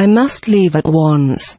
I must leave at once.